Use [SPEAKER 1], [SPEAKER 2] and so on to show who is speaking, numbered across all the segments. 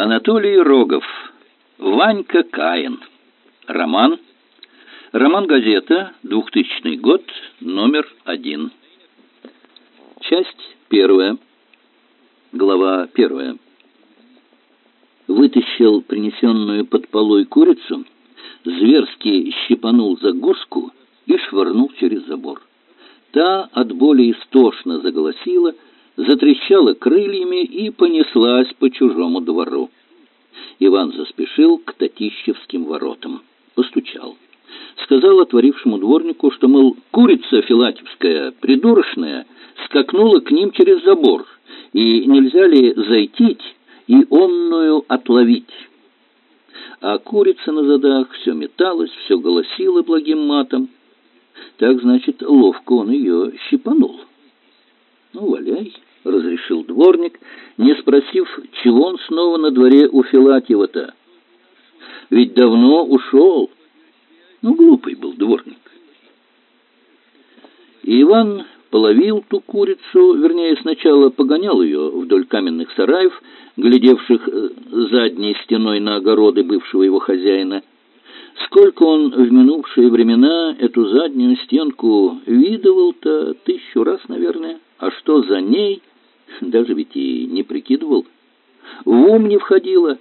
[SPEAKER 1] Анатолий Рогов. Ванька Каин. Роман. Роман-газета. 2000 год. Номер один. Часть первая. Глава первая. Вытащил принесенную под полой курицу, зверски щипанул за горску и швырнул через забор. Та от боли истошно заголосила, затрещала крыльями и понеслась по чужому двору. Иван заспешил к Татищевским воротам. Постучал. Сказал отворившему дворнику, что, мол, курица филатевская, придурочная, скакнула к ним через забор, и нельзя ли зайти и онную отловить. А курица на задах все металась, все голосила благим матом. Так, значит, ловко он ее щипанул. Ну, валяй разрешил дворник, не спросив, чего он снова на дворе у Филатьева-то. Ведь давно ушел. Ну, глупый был дворник. И Иван половил ту курицу, вернее, сначала погонял ее вдоль каменных сараев, глядевших э, задней стеной на огороды бывшего его хозяина. Сколько он в минувшие времена эту заднюю стенку видывал-то тысячу раз, наверное. А что за ней, даже ведь и не прикидывал. В ум не входило.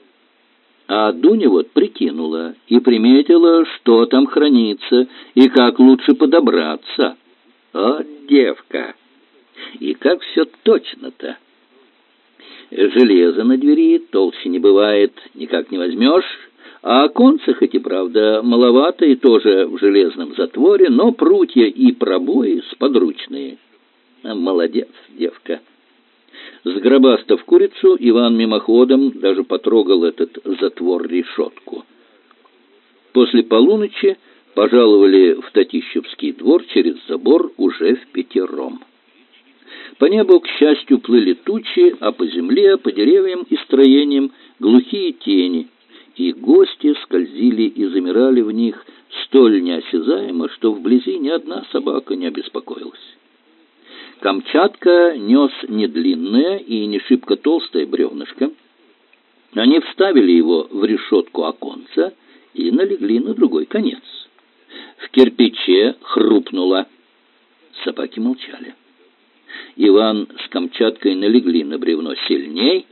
[SPEAKER 1] А Дуня вот прикинула и приметила, что там хранится и как лучше подобраться. О, девка! И как все точно-то! Железо на двери толще не бывает, никак не возьмешь, а оконца, хоть и правда маловато, и тоже в железном затворе, но прутья и пробои сподручные. Молодец, девка! Сгробастав курицу, Иван мимоходом даже потрогал этот затвор-решетку. После полуночи пожаловали в Татищевский двор через забор уже в пятером. По небу, к счастью, плыли тучи, а по земле, по деревьям и строениям глухие тени, и гости скользили и замирали в них столь неосязаемо, что вблизи ни одна собака не обеспокоилась. Камчатка нес не длинное и не шибко толстое бревнышко. Они вставили его в решетку оконца и налегли на другой конец. В кирпиче хрупнуло. Собаки молчали. Иван с Камчаткой налегли на бревно сильней,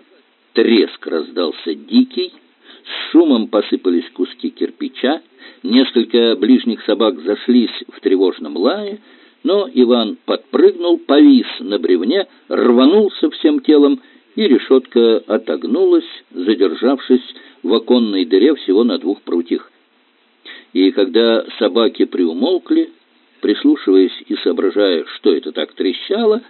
[SPEAKER 1] треск раздался дикий, с шумом посыпались куски кирпича, несколько ближних собак зашлись в тревожном лае, но Иван подпрыгнул, повис на бревне, рванулся всем телом, и решетка отогнулась, задержавшись в оконной дыре всего на двух прутьях. И когда собаки приумолкли, прислушиваясь и соображая, что это так трещало,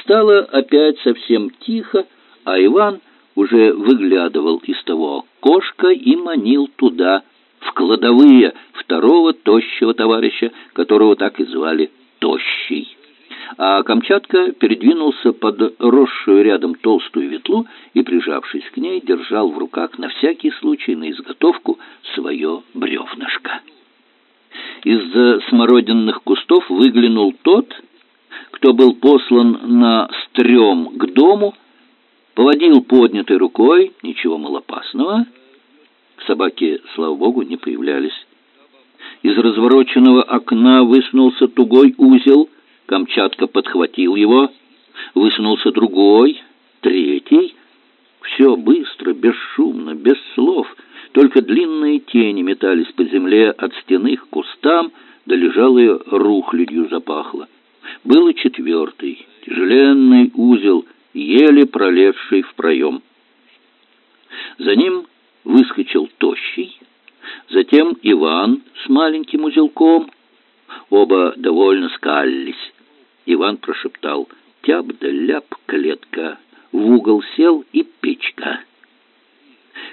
[SPEAKER 1] стало опять совсем тихо, а Иван уже выглядывал из того окошка и манил туда, в кладовые второго тощего товарища, которого так и звали тощий. А Камчатка передвинулся под росшую рядом толстую ветлу и, прижавшись к ней, держал в руках на всякий случай на изготовку свое бревнышко. Из-за смородинных кустов выглянул тот, кто был послан на стрём к дому, поводил поднятой рукой, ничего малопасного. Собаки, слава богу, не появлялись. Из развороченного окна высунулся тугой узел, Камчатка подхватил его, высунулся другой, третий. Все быстро, бесшумно, без слов, только длинные тени метались по земле от стены к кустам, да лежалые рухлядью запахло. Был и четвертый, тяжеленный узел, еле пролезший в проем. За ним выскочил тощий, Затем Иван с маленьким узелком. Оба довольно скалились. Иван прошептал «Тяп да ляп, клетка». В угол сел и печка.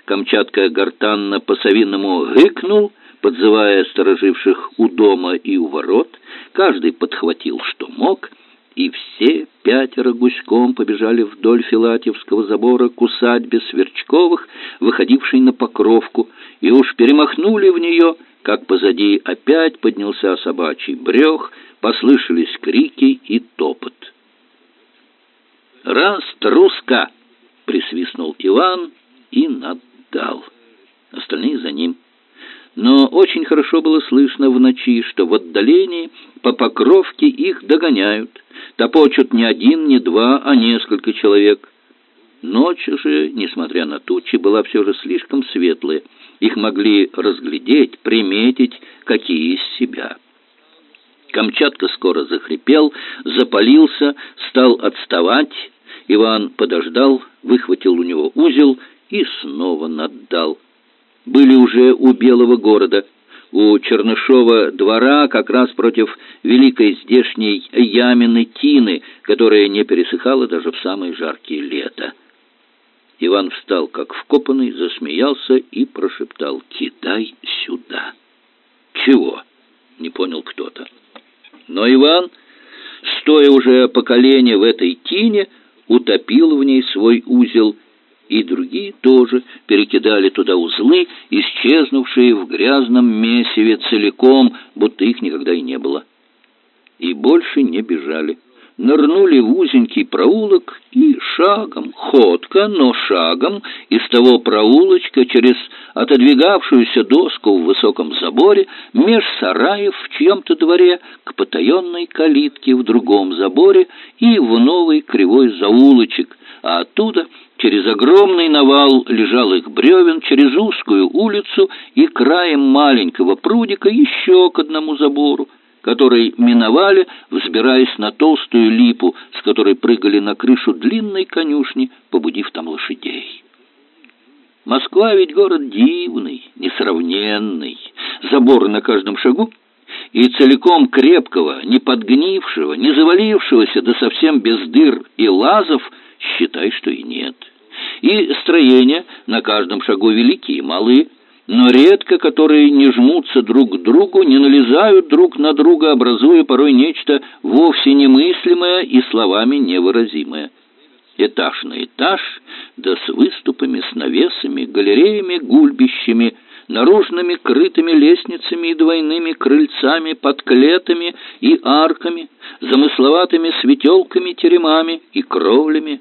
[SPEAKER 1] Камчатка гортанно по-совиному гыкнул, подзывая стороживших у дома и у ворот. Каждый подхватил, что мог, и все пятеро гуськом побежали вдоль Филатьевского забора к усадьбе Сверчковых, выходившей на Покровку, и уж перемахнули в нее, как позади опять поднялся собачий брех, послышались крики и топот. «Раз, труска!» — присвистнул Иван и наддал. Остальные за ним. Но очень хорошо было слышно в ночи, что в отдалении по покровке их догоняют. Топочут не один, не два, а несколько человек. Ночь же, несмотря на тучи, была все же слишком светлая. Их могли разглядеть, приметить, какие из себя. Камчатка скоро захрипел, запалился, стал отставать. Иван подождал, выхватил у него узел и снова наддал. Были уже у Белого города, у Чернышова двора, как раз против великой здешней ямины Тины, которая не пересыхала даже в самые жаркие лета. Иван встал, как вкопанный, засмеялся и прошептал «Кидай сюда». «Чего?» — не понял кто-то. Но Иван, стоя уже по колени в этой тине, утопил в ней свой узел, и другие тоже перекидали туда узлы, исчезнувшие в грязном месиве целиком, будто их никогда и не было. И больше не бежали нырнули в узенький проулок и шагом, ходко, но шагом, из того проулочка через отодвигавшуюся доску в высоком заборе, меж сараев в чьем-то дворе, к потаенной калитке в другом заборе и в новый кривой заулочек, а оттуда через огромный навал лежалых бревен, через узкую улицу и краем маленького прудика еще к одному забору который миновали, взбираясь на толстую липу, с которой прыгали на крышу длинной конюшни, побудив там лошадей. Москва ведь город дивный, несравненный, забор на каждом шагу, и целиком крепкого, не подгнившего, не завалившегося, да совсем без дыр и лазов, считай, что и нет. И строения на каждом шагу великие и малые, но редко которые не жмутся друг к другу, не налезают друг на друга, образуя порой нечто вовсе немыслимое и словами невыразимое. Этаж на этаж, да с выступами, с навесами, галереями, гульбищами, наружными крытыми лестницами и двойными крыльцами, подклетами и арками, замысловатыми светелками, теремами и кровлями,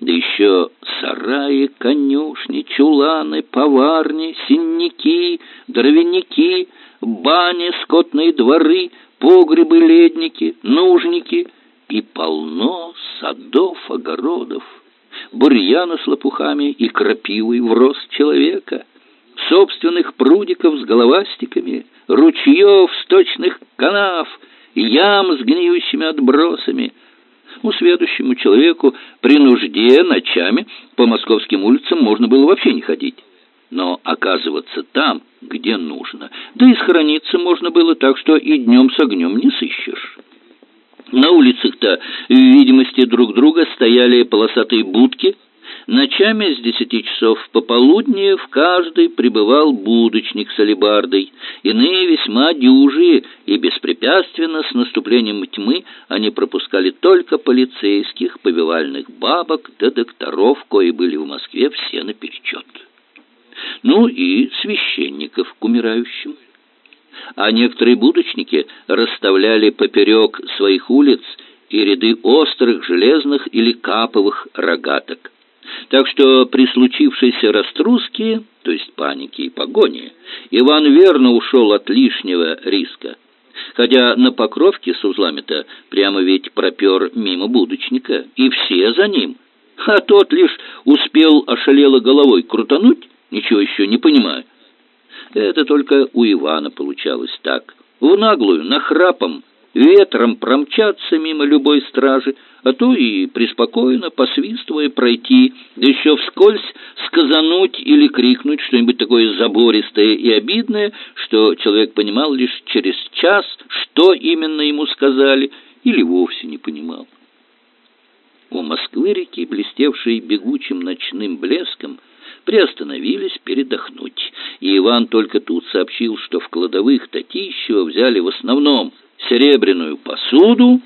[SPEAKER 1] да еще сараи, конюшни, чуланы, поварни, синники, дровяники, бани, скотные дворы, погребы, ледники, нужники и полно садов, огородов, бурьяна с лопухами и крапивой в рост человека, собственных прудиков с головастиками, ручьев, сточных канав, ям с гниющими отбросами — Усведущему человеку при нужде ночами по московским улицам можно было вообще не ходить. Но оказываться там, где нужно, да и схорониться можно было так, что и днем с огнем не сыщешь. На улицах-то в видимости друг друга стояли полосатые будки – Ночами с десяти часов пополудни в каждой пребывал будочник с алебардой. Иные весьма дюжие, и беспрепятственно с наступлением тьмы они пропускали только полицейских, повивальных бабок да докторов, кои были в Москве все наперечет. Ну и священников к умирающим. А некоторые будочники расставляли поперек своих улиц и ряды острых железных или каповых рогаток. Так что при случившейся раструске, то есть панике и погоне, Иван верно ушел от лишнего риска. Хотя на покровке с узлами-то прямо ведь пропер мимо будочника, и все за ним. А тот лишь успел ошалело головой крутануть, ничего еще не понимая. Это только у Ивана получалось так. В наглую, нахрапом, ветром промчаться мимо любой стражи, а то и преспокойно, посвистывая, пройти, да еще вскользь сказануть или крикнуть что-нибудь такое забористое и обидное, что человек понимал лишь через час, что именно ему сказали, или вовсе не понимал. У Москвы реки, блестевшей бегучим ночным блеском, приостановились передохнуть, и Иван только тут сообщил, что в кладовых Татищева взяли в основном серебряную посуду,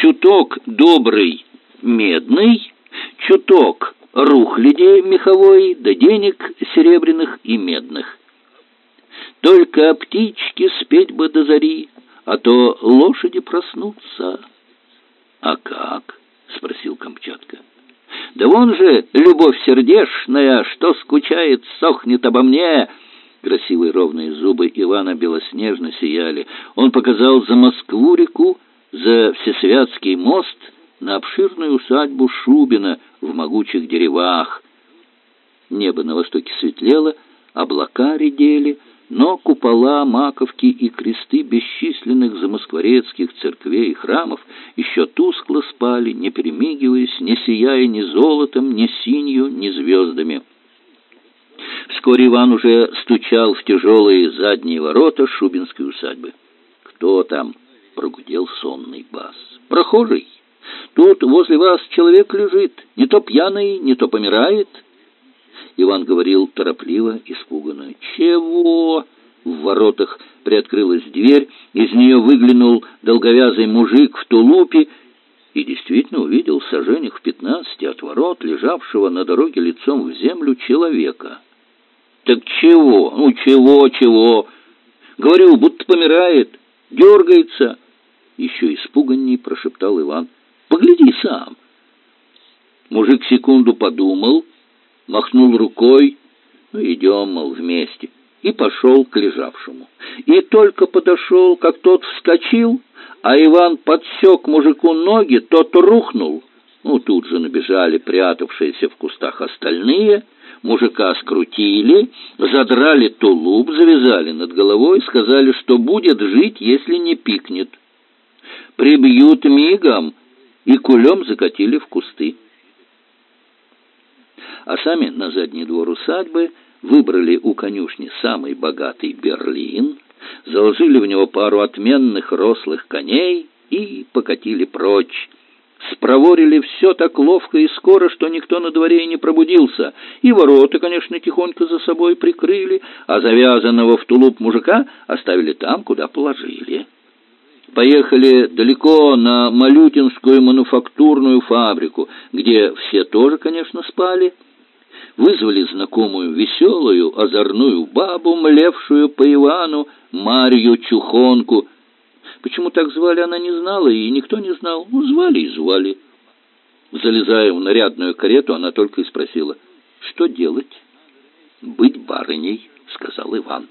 [SPEAKER 1] чуток добрый медный, чуток рухляди меховой, да денег серебряных и медных. Только птички спеть бы до зари, а то лошади проснутся. — А как? — спросил Камчатка. Да вон же, любовь сердешная, что скучает, сохнет обо мне!» Красивые ровные зубы Ивана белоснежно сияли. Он показал за Москву-реку, за Всесвятский мост, на обширную усадьбу Шубина в могучих деревах. Небо на востоке светлело, облака редели, но купола, маковки и кресты бесчисленных замоскворецких церквей и храмов еще тускло спали, не перемигиваясь, не сияя ни золотом, ни синью, ни звездами. Вскоре Иван уже стучал в тяжелые задние ворота Шубинской усадьбы. «Кто там?» — прогудел сонный бас. «Прохожий. Тут возле вас человек лежит, не то пьяный, не то помирает». Иван говорил торопливо, испуганно. «Чего?» В воротах приоткрылась дверь, из нее выглянул долговязый мужик в тулупе и действительно увидел в сажениях в пятнадцати от ворот, лежавшего на дороге лицом в землю человека. «Так чего? Ну, чего, чего?» «Говорю, будто помирает, дергается». Еще испуганней прошептал Иван. «Погляди сам». Мужик секунду подумал, махнул рукой, ну, идем, мол, вместе, и пошел к лежавшему. И только подошел, как тот вскочил, а Иван подсек мужику ноги, тот рухнул. Ну, тут же набежали прятавшиеся в кустах остальные, мужика скрутили, задрали тулуп, завязали над головой, сказали, что будет жить, если не пикнет. Прибьют мигом и кулем закатили в кусты а сами на задний двор усадьбы выбрали у конюшни самый богатый Берлин, заложили в него пару отменных рослых коней и покатили прочь. Спроворили все так ловко и скоро, что никто на дворе и не пробудился, и ворота, конечно, тихонько за собой прикрыли, а завязанного в тулуп мужика оставили там, куда положили. Поехали далеко на Малютинскую мануфактурную фабрику, где все тоже, конечно, спали, вызвали знакомую веселую, озорную бабу, млевшую по Ивану, Марью Чухонку. Почему так звали, она не знала, и никто не знал. Ну, звали и звали. Залезая в нарядную карету, она только и спросила, что делать? «Быть барыней», — сказал Иван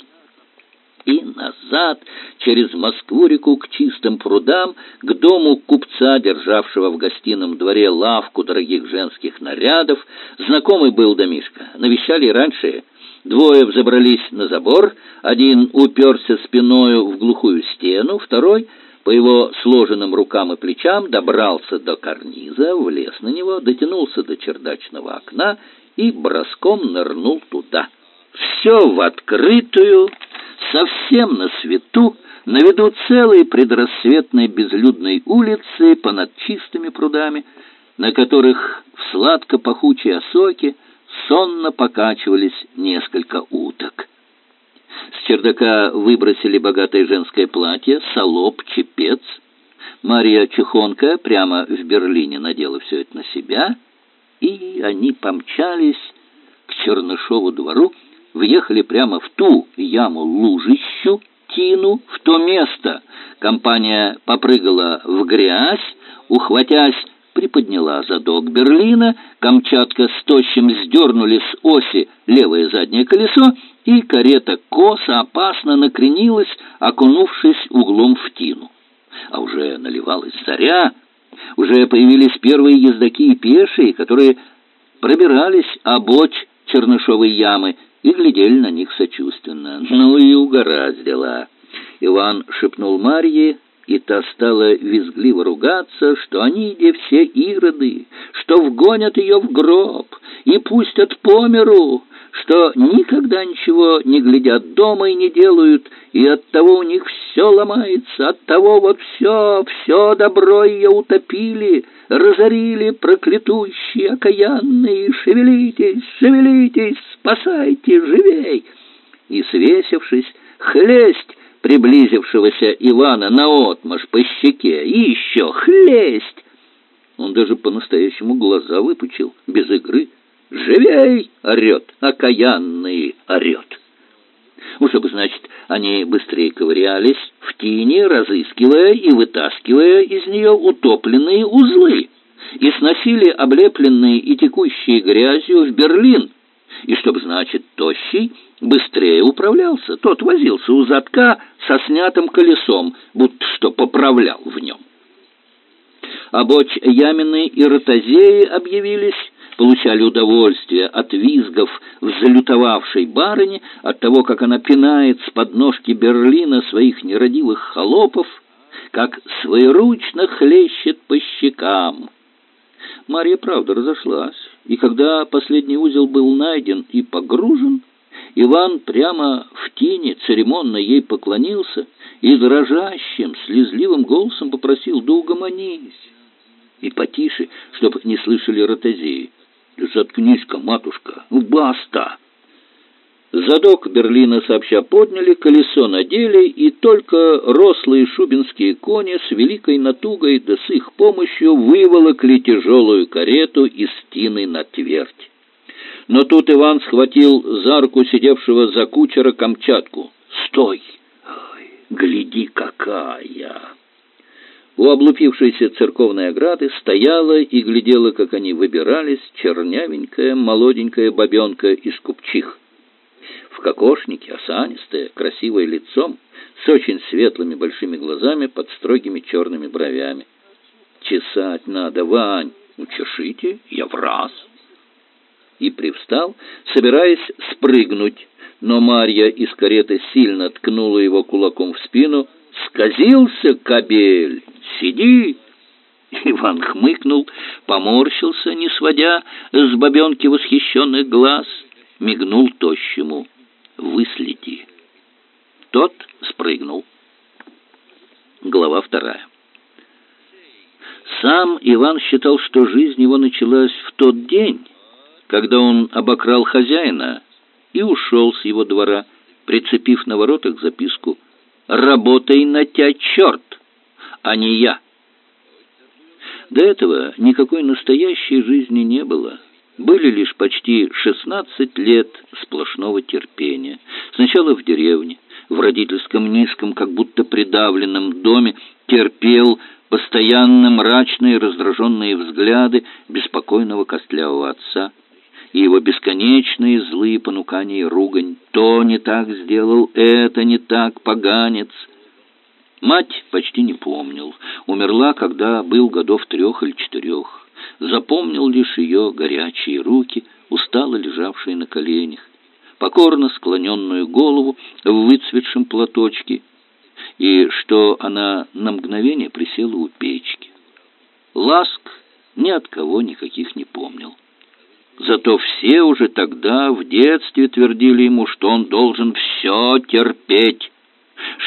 [SPEAKER 1] и назад, через Москву-реку к чистым прудам, к дому купца, державшего в гостином дворе лавку дорогих женских нарядов. Знакомый был домишка, навещали раньше. Двое взобрались на забор, один уперся спиною в глухую стену, второй по его сложенным рукам и плечам добрался до карниза, влез на него, дотянулся до чердачного окна и броском нырнул туда. Все в открытую, совсем на свету, на виду целой предрассветной безлюдной улицы понад чистыми прудами, на которых в сладко-пахучей осоке сонно покачивались несколько уток. С чердака выбросили богатое женское платье, солоб, чепец. Мария Чехонка прямо в Берлине надела все это на себя, и они помчались к Чернышову двору, въехали прямо в ту яму-лужищу, тину, в то место. Компания попрыгала в грязь, ухватясь, приподняла задок Берлина, Камчатка с тощим сдернули с оси левое заднее колесо, и карета косо опасно накренилась, окунувшись углом в тину. А уже наливалась заря, уже появились первые ездаки и пешие, которые пробирались обочь Чернышовой ямы, и глядели на них сочувственно. «Ну и угораздило!» Иван шепнул Марье, и та стала визгливо ругаться, что они где все ироды, что вгонят ее в гроб и пустят по миру, что никогда ничего не глядят дома и не делают, и от того у них все ломается, от того вот все, все добро ее утопили, разорили проклятущие, окаянные, шевелитесь, шевелитесь, спасайте, живей!» И, свесившись, хлесть приблизившегося Ивана наотмашь по щеке, и еще хлесть! Он даже по-настоящему глаза выпучил, без игры. «Живей!» — орет, окаянный орет. Чтобы, значит, они быстрее ковырялись в тине, разыскивая и вытаскивая из нее утопленные узлы. и сносили облепленные и текущие грязью в Берлин, и чтоб, значит, тощий быстрее управлялся. Тот возился у задка со снятым колесом, будто что поправлял в нем. А боч Ямины и Ротозеи объявились, получали удовольствие от визгов взлютовавшей барыни, от того, как она пинает с подножки Берлина своих нерадивых холопов, как своеручно хлещет по щекам. Марья, правда, разошлась, и когда последний узел был найден и погружен, Иван прямо в тени церемонно ей поклонился и дрожащим, слезливым голосом попросил «Да угомонись!» и потише, чтоб не слышали ротозеи. «Заткнись-ка, матушка! Ну, баста!» Задок Берлина сообща подняли, колесо надели, и только рослые шубинские кони с великой натугой да с их помощью выволокли тяжелую карету из стены на твердь. Но тут Иван схватил за руку сидевшего за кучера Камчатку. «Стой! Ой, гляди, какая!» У облупившейся церковной ограды стояла и глядела, как они выбирались, чернявенькая молоденькая бабенка из купчих в кокошнике, осанистое, красивое лицом, с очень светлыми большими глазами под строгими черными бровями. «Чесать надо, Вань! Ну, чешите, я в раз!» И привстал, собираясь спрыгнуть, но Марья из кареты сильно ткнула его кулаком в спину. «Сказился кобель! Сиди!» Иван хмыкнул, поморщился, не сводя с бабенки восхищенных глаз, мигнул тощему выследи. Тот спрыгнул. Глава вторая. Сам Иван считал, что жизнь его началась в тот день, когда он обокрал хозяина и ушел с его двора, прицепив на воротах записку «Работай на тебя, черт, а не я». До этого никакой настоящей жизни не было были лишь почти 16 лет сплошного терпения. Сначала в деревне, в родительском низком, как будто придавленном доме, терпел постоянно мрачные раздраженные взгляды беспокойного костлявого отца и его бесконечные злые понукания и ругань. То не так сделал, это не так, поганец. Мать почти не помнил. Умерла, когда был годов трех или четырех запомнил лишь ее горячие руки, устало лежавшие на коленях, покорно склоненную голову в выцветшем платочке, и что она на мгновение присела у печки. Ласк ни от кого никаких не помнил. Зато все уже тогда в детстве твердили ему, что он должен все терпеть,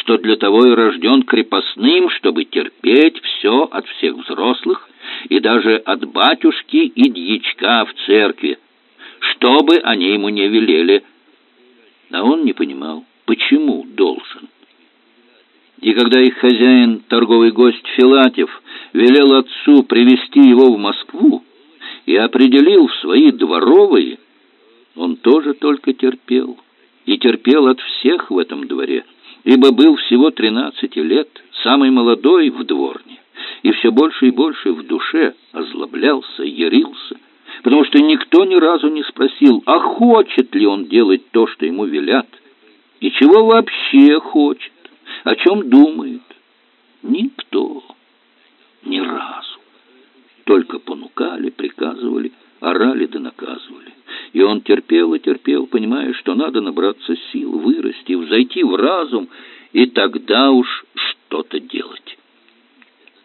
[SPEAKER 1] что для того и рожден крепостным, чтобы терпеть все от всех взрослых и даже от батюшки и дьячка в церкви, что бы они ему не велели. А он не понимал, почему должен. И когда их хозяин, торговый гость Филатев, велел отцу привести его в Москву и определил в свои дворовые, он тоже только терпел. И терпел от всех в этом дворе, ибо был всего тринадцати лет, самый молодой в дворне и все больше и больше в душе озлоблялся, ярился, потому что никто ни разу не спросил, а хочет ли он делать то, что ему велят, и чего вообще хочет, о чем думает. Никто. Ни разу. Только понукали, приказывали, орали да наказывали. И он терпел и терпел, понимая, что надо набраться сил, вырасти, взойти в разум, и тогда уж что-то делать.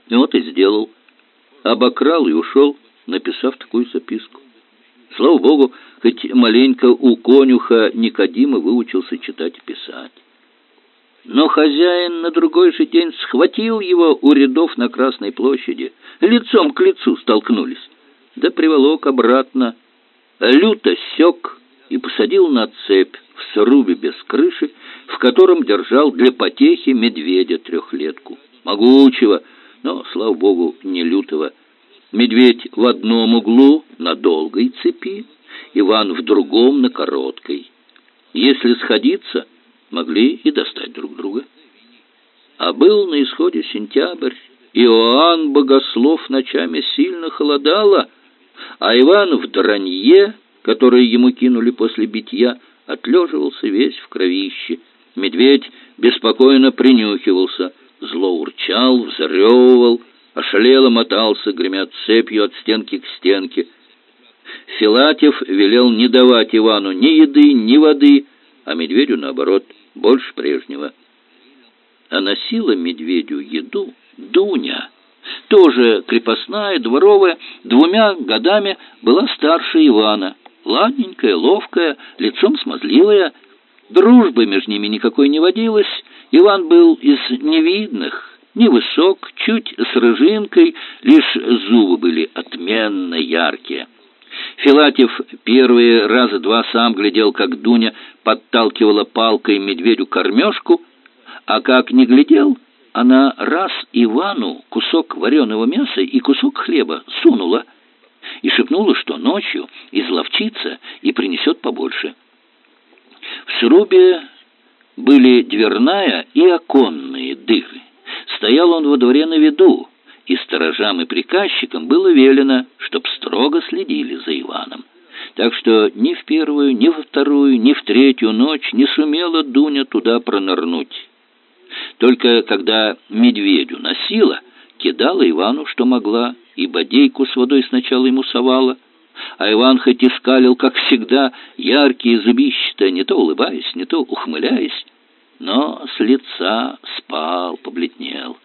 [SPEAKER 1] Вот и сделал. Обокрал и ушел, написав такую записку. Слава Богу, хоть маленько у конюха Никодима выучился читать и писать. Но хозяин на другой же день схватил его у рядов на Красной площади. Лицом к лицу столкнулись. Да приволок обратно. Люто сёк и посадил на цепь в срубе без крыши, в котором держал для потехи медведя трехлетку. Могучего, но, слава богу, не лютого. Медведь в одном углу на долгой цепи, Иван в другом на короткой. Если сходиться, могли и достать друг друга. А был на исходе сентябрь, Иоанн Богослов ночами сильно холодало, а Иван в дранье, которое ему кинули после битья, отлеживался весь в кровище. Медведь беспокойно принюхивался, зло урчал, взрёвывал, ошалело мотался, гремя цепью от стенки к стенке. Филатев велел не давать Ивану ни еды, ни воды, а медведю, наоборот, больше прежнего. А носила медведю еду Дуня, тоже крепостная, дворовая, двумя годами была старше Ивана, ладненькая, ловкая, лицом смазливая. Дружбы между ними никакой не водилось. Иван был из невидных, невысок, чуть с рыжинкой, лишь зубы были отменно яркие. Филатев первые раза два сам глядел, как Дуня подталкивала палкой медведю кормежку, а как не глядел, она раз Ивану кусок вареного мяса и кусок хлеба сунула и шепнула, что ночью изловчится и принесет побольше. В срубе были дверная и оконные дыры. Стоял он во дворе на виду, и сторожам и приказчикам было велено, чтоб строго следили за Иваном. Так что ни в первую, ни во вторую, ни в третью ночь не сумела Дуня туда пронырнуть. Только когда медведю носила, кидала Ивану, что могла, и бодейку с водой сначала ему совала, а Иван хоть и скалил, как всегда, яркие зубища, не то улыбаясь, не то ухмыляясь, но с лица спал, побледнел.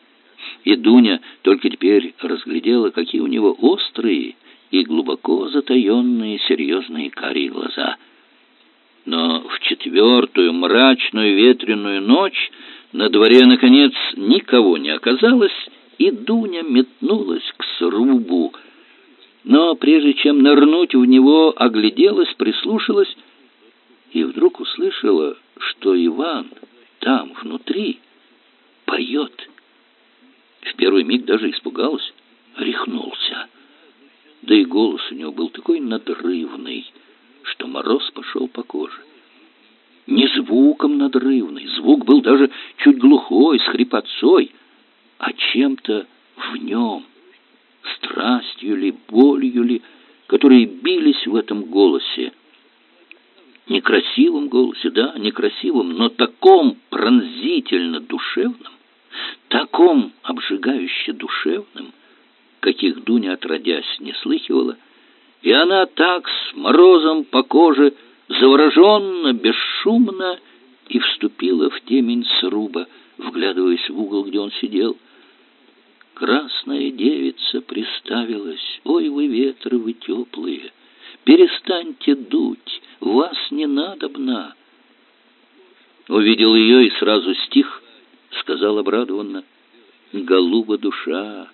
[SPEAKER 1] И Дуня только теперь разглядела, какие у него острые и глубоко затаенные серьезные карие глаза. Но в четвертую мрачную ветреную ночь на дворе, наконец, никого не оказалось, и Дуня метнулась к срубу. Но прежде чем нырнуть в него, огляделась, прислушалась и вдруг услышала, что Иван там, внутри, поет. В первый миг даже испугалась, рехнулся. Да и голос у него был такой надрывный, что мороз пошел по коже не звуком надрывный, звук был даже чуть глухой, с хрипотцой, а чем-то в нем, страстью ли, болью ли, которые бились в этом голосе. Некрасивом голосе, да, некрасивом, но таком пронзительно душевном, таком обжигающе душевном, каких Дуня отродясь не слыхивала, и она так с морозом по коже завороженно, бесшумно и вступила в темень сруба, вглядываясь в угол, где он сидел. Красная девица приставилась. «Ой, вы ветры, вы теплые! Перестаньте дуть, вас не надобно!» Увидел ее и сразу стих, сказал обрадованно. «Голуба душа!»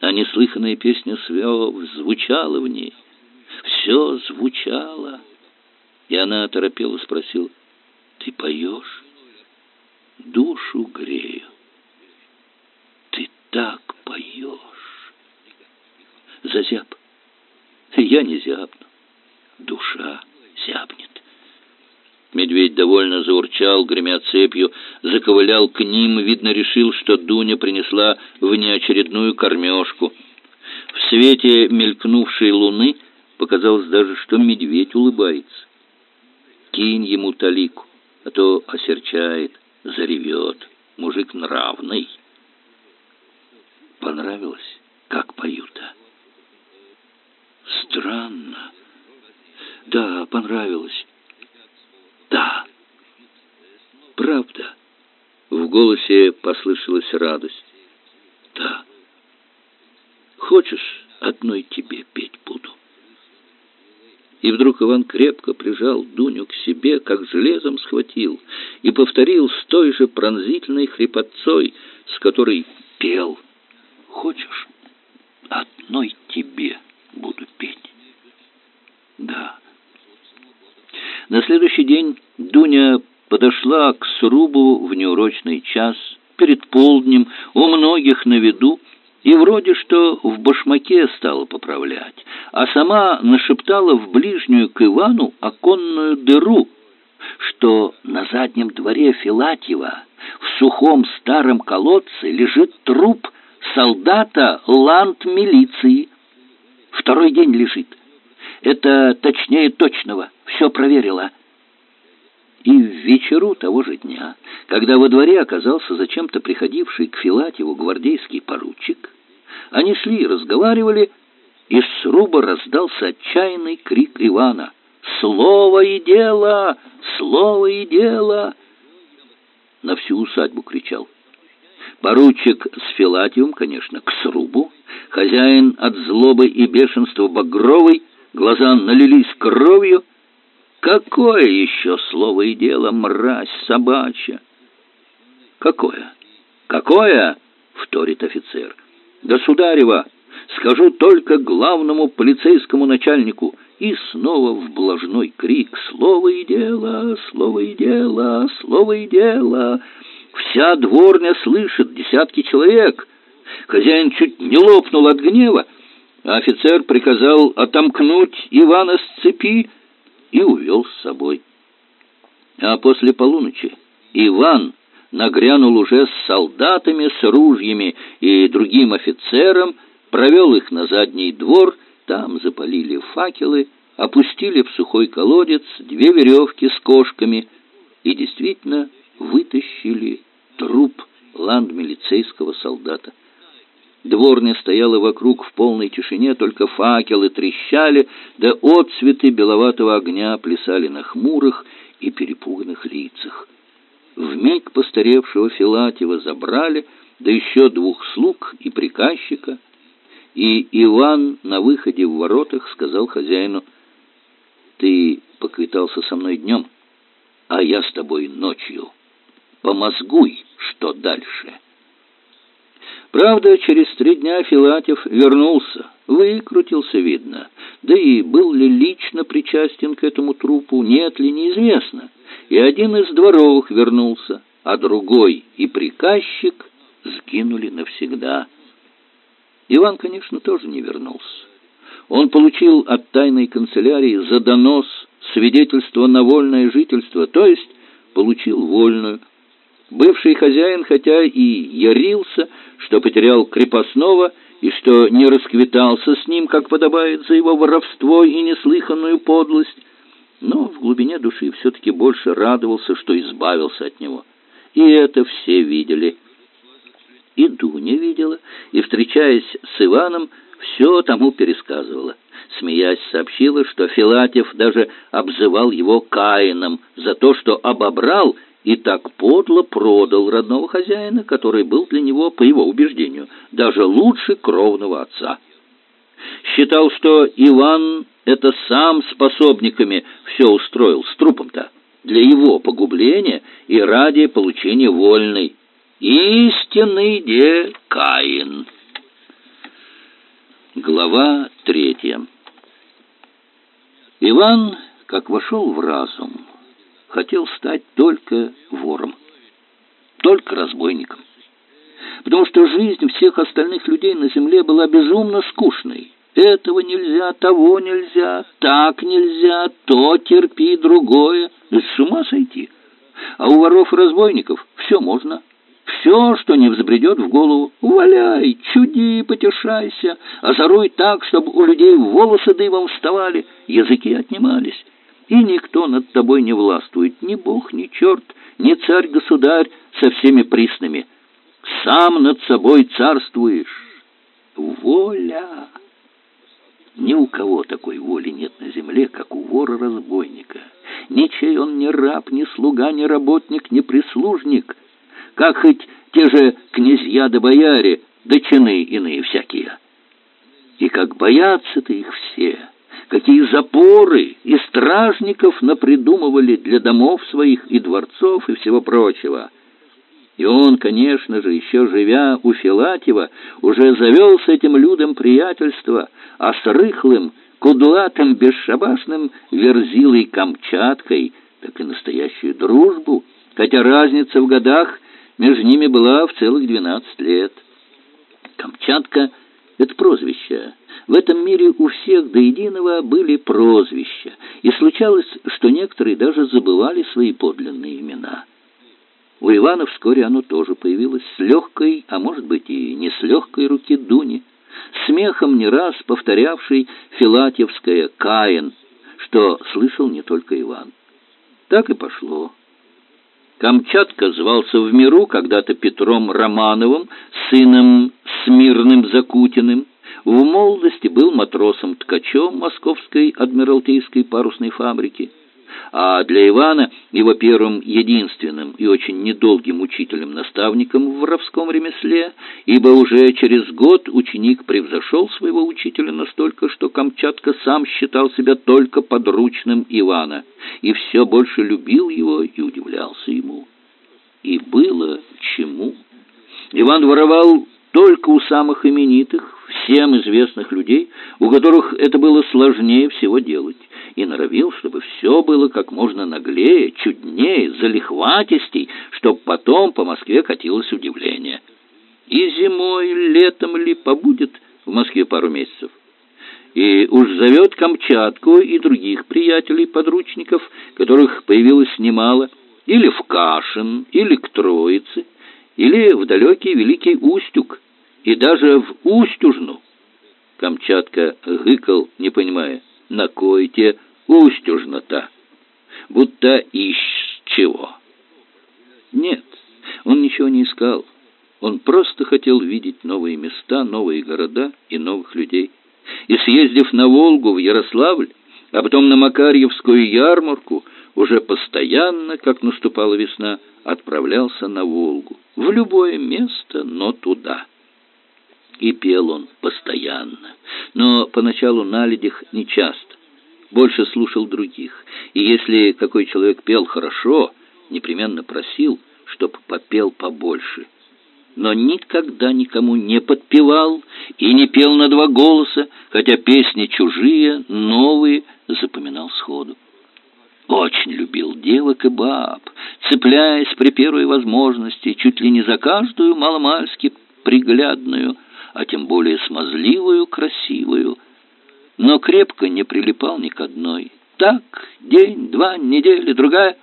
[SPEAKER 1] А неслыханная песня свел, звучала в ней все звучало. И она торопела спросила, «Ты поешь? Душу грею. Ты так поешь!» Зазяб. Я не зябну. Душа зябнет. Медведь довольно заурчал, гремя цепью, заковылял к ним, видно, решил, что Дуня принесла внеочередную кормежку. В свете мелькнувшей луны Показалось даже, что медведь улыбается. Кинь ему талику, а то осерчает, заревет. Мужик нравный. Понравилось, как поют, а? Странно. Да, понравилось. Да. Правда. В голосе послышалась радость. Да. Хочешь, одной тебе. И вдруг Иван крепко прижал Дуню к себе, как железом схватил, и повторил с той же пронзительной хрипотцой, с которой пел. «Хочешь, одной тебе буду петь?» «Да». На следующий день Дуня подошла к срубу в неурочный час, перед полднем, у многих на виду, и вроде что в башмаке стала поправлять, а сама нашептала в ближнюю к Ивану оконную дыру, что на заднем дворе Филатьева В сухом старом колодце лежит труп солдата ланд-милиции. Второй день лежит. Это точнее точного. Все проверила. И в вечеру того же дня, когда во дворе оказался зачем-то приходивший к Филатьеву гвардейский поручик, они шли и разговаривали, из сруба раздался отчаянный крик Ивана. «Слово и дело! Слово и дело!» На всю усадьбу кричал. Поручик с Филатием, конечно, к срубу. Хозяин от злобы и бешенства багровый, глаза налились кровью. Какое еще слово и дело, мразь собачья? Какое? Какое? Вторит офицер. Государева, скажу только главному полицейскому начальнику. И снова в блажной крик «Слово и дело! Слово и дело! Слово и дело!» Вся дворня слышит, десятки человек. Хозяин чуть не лопнул от гнева, а офицер приказал отомкнуть Ивана с цепи и увел с собой. А после полуночи Иван нагрянул уже с солдатами, с ружьями и другим офицером, провел их на задний двор, там запалили факелы, опустили в сухой колодец две веревки с кошками и действительно вытащили труп ландмилицейского солдата. Дворня стояла вокруг в полной тишине, только факелы трещали, да отцветы беловатого огня плясали на хмурых и перепуганных лицах. Вмиг постаревшего Филатьева забрали, да еще двух слуг и приказчика. И Иван на выходе в воротах сказал хозяину, «Ты поквитался со мной днем, а я с тобой ночью. Помозгуй, что дальше». Правда, через три дня Филатьев вернулся, выкрутился, видно. Да и был ли лично причастен к этому трупу, нет ли, неизвестно. И один из дворовых вернулся, а другой и приказчик сгинули навсегда. Иван, конечно, тоже не вернулся. Он получил от тайной канцелярии за донос свидетельство на вольное жительство, то есть получил вольную, Бывший хозяин, хотя и ярился, что потерял крепостного и что не расквитался с ним, как подобает за его воровство и неслыханную подлость, но в глубине души все-таки больше радовался, что избавился от него. И это все видели. И Дуня видела, и, встречаясь с Иваном, все тому пересказывала. Смеясь, сообщила, что Филатев даже обзывал его Каином за то, что обобрал и так подло продал родного хозяина, который был для него, по его убеждению, даже лучше кровного отца. Считал, что Иван это сам способниками все устроил с трупом-то, для его погубления и ради получения вольной. Истинный де Каин. Глава третья. Иван, как вошел в разум, хотел стать только вором, только разбойником. Потому что жизнь всех остальных людей на земле была безумно скучной. Этого нельзя, того нельзя, так нельзя, то терпи, другое. С ума сойти. А у воров и разбойников все можно. Все, что не взбредет в голову, валяй, чуди, потешайся, озоруй так, чтобы у людей волосы дымом вставали, языки отнимались и никто над тобой не властвует, ни бог, ни черт, ни царь-государь со всеми приснами. Сам над собой царствуешь. Воля! Ни у кого такой воли нет на земле, как у вора-разбойника. Ничей он ни раб, ни слуга, ни работник, ни прислужник. Как хоть те же князья да бояре, да чины иные всякие. И как боятся-то их все — какие запоры и стражников напридумывали для домов своих и дворцов и всего прочего. И он, конечно же, еще живя у Филатьева, уже завел с этим людом приятельство, а с рыхлым, кудлатым, бесшабашным верзилой Камчаткой, так и настоящую дружбу, хотя разница в годах между ними была в целых двенадцать лет. Камчатка — это прозвище, в этом мире у всех до единого были прозвища, и случалось, что некоторые даже забывали свои подлинные имена. У Ивана вскоре оно тоже появилось с легкой, а может быть и не с легкой руки Дуни, смехом не раз повторявший Филатьевское «Каин», что слышал не только Иван. Так и пошло. Камчатка звался в миру когда-то Петром Романовым, сыном Смирным Закутиным. В молодости был матросом-ткачом Московской Адмиралтейской парусной фабрики а для Ивана его первым, единственным и очень недолгим учителем-наставником в воровском ремесле, ибо уже через год ученик превзошел своего учителя настолько, что Камчатка сам считал себя только подручным Ивана, и все больше любил его и удивлялся ему. И было чему. Иван воровал только у самых именитых, всем известных людей, у которых это было сложнее всего делать и норовил, чтобы все было как можно наглее, чуднее, залихватистей, чтоб потом по Москве катилось удивление. И зимой, летом ли побудет в Москве пару месяцев. И уж зовет Камчатку и других приятелей-подручников, которых появилось немало, или в Кашин, или к Троице, или в далекий Великий Устюг, и даже в Устюжну. Камчатка гыкал, не понимая, на кой те устюжно-то, будто из чего. Нет, он ничего не искал. Он просто хотел видеть новые места, новые города и новых людей. И съездив на Волгу, в Ярославль, а потом на Макарьевскую ярмарку, уже постоянно, как наступала весна, отправлялся на Волгу. В любое место, но туда. И пел он постоянно, но поначалу на людях нечасто. Больше слушал других. И если какой человек пел хорошо, непременно просил, чтоб попел побольше. Но никогда никому не подпевал и не пел на два голоса, хотя песни чужие, новые, запоминал сходу. Очень любил девок и баб, цепляясь при первой возможности чуть ли не за каждую маломальски приглядную, а тем более смазливую, красивую, но крепко не прилипал ни к одной. Так, день, два, неделя, другая,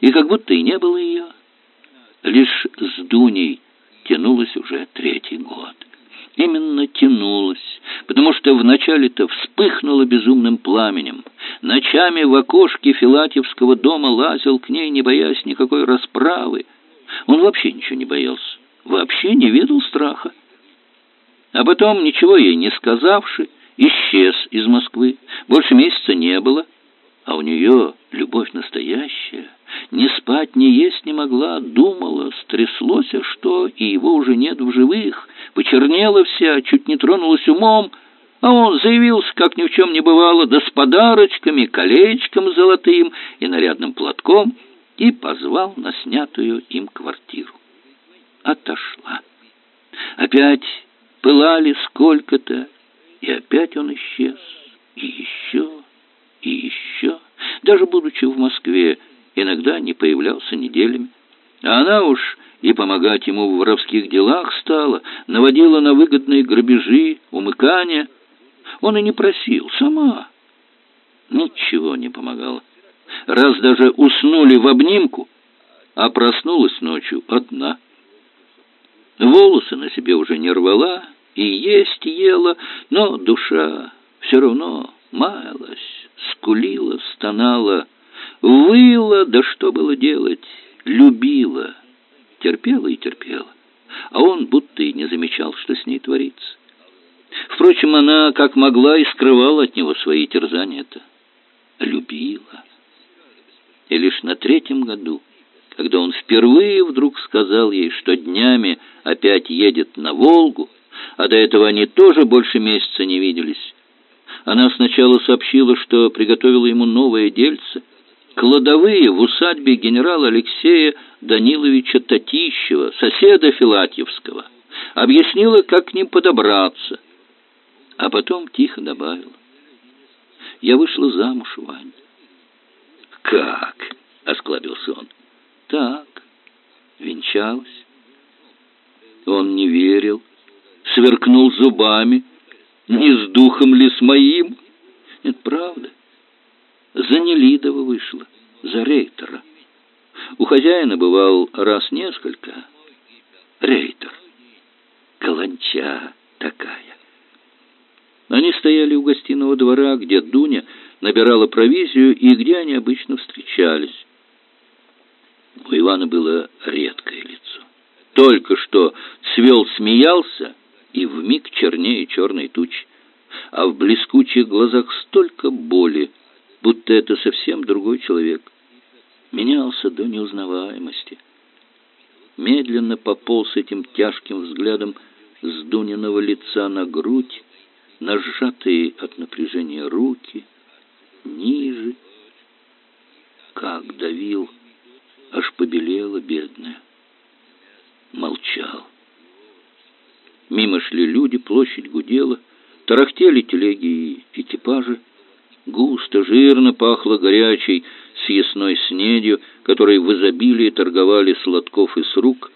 [SPEAKER 1] и как будто и не было ее. Лишь с Дуней тянулась уже третий год. Именно тянулась, потому что вначале-то вспыхнула безумным пламенем. Ночами в окошке Филатьевского дома лазил к ней, не боясь никакой расправы. Он вообще ничего не боялся, вообще не ведал страха. А потом, ничего ей не сказавши, исчез из Москвы. Больше месяца не было, а у нее любовь настоящая. Ни спать, ни есть не могла, думала, стряслось, что, и его уже нет в живых. Почернела вся, чуть не тронулась умом, а он заявился, как ни в чем не бывало, да с подарочками, колечком золотым и нарядным платком, и позвал на снятую им квартиру. Отошла. Опять пылали сколько-то, и опять он исчез. И еще, и еще. Даже будучи в Москве, иногда не появлялся неделями. А она уж и помогать ему в воровских делах стала, наводила на выгодные грабежи, умыкания. Он и не просил, сама. Ничего не помогало. Раз даже уснули в обнимку, а проснулась ночью одна. Волосы на себе уже не рвала, и есть ела, но душа все равно маялась, скулила, стонала, выла, да что было делать, любила, терпела и терпела, а он будто и не замечал, что с ней творится. Впрочем, она, как могла, и скрывала от него свои терзания-то. Любила. И лишь на третьем году, когда он впервые вдруг сказал ей, что днями опять едет на Волгу, а до этого они тоже больше месяца не виделись. Она сначала сообщила, что приготовила ему новое дельце, кладовые в усадьбе генерала Алексея Даниловича Татищева, соседа Филатьевского. Объяснила, как к ним подобраться. А потом тихо добавила. «Я вышла замуж, Вань». «Как?» — осклабился он. «Так, венчалась». Он не верил сверкнул зубами. Не с духом ли с моим? Нет, правда. За Нелидова вышла, за Рейтера. У хозяина бывал раз несколько. Рейтер. Каланча такая. Они стояли у гостиного двора, где Дуня набирала провизию и где они обычно встречались. У Ивана было редкое лицо. Только что цвел смеялся, и вмиг чернее черной тучи, а в блескучих глазах столько боли, будто это совсем другой человек. Менялся до неузнаваемости. Медленно пополз этим тяжким взглядом с Дуниного лица на грудь, на сжатые от напряжения руки, ниже. Как давил, аж побелела бедная. Молчал. Мимо шли люди, площадь гудела, тарахтели телеги и экипажи. Густо, жирно пахло горячей съестной снедью, которой в изобилии торговали сладков и с рук.